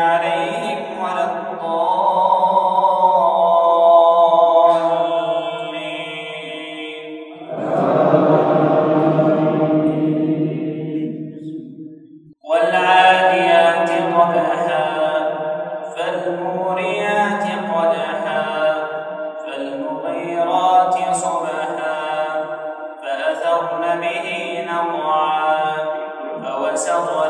عليهم ولا والعاديات ضبحا فالموريات قدحا فالمغيرات صبحا فأثرن به نقعا فوسطن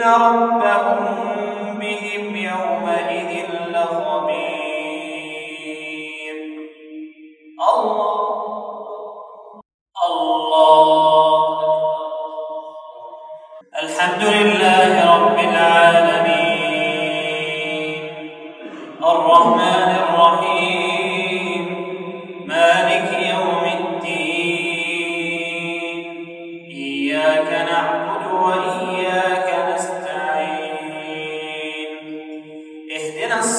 إن ربهم بهم يومئذ لخبير الله. الله. الحمد لله رب العالمين. الرحمن الرحيم. مالك يوم الدين. إياك نعبد وإياك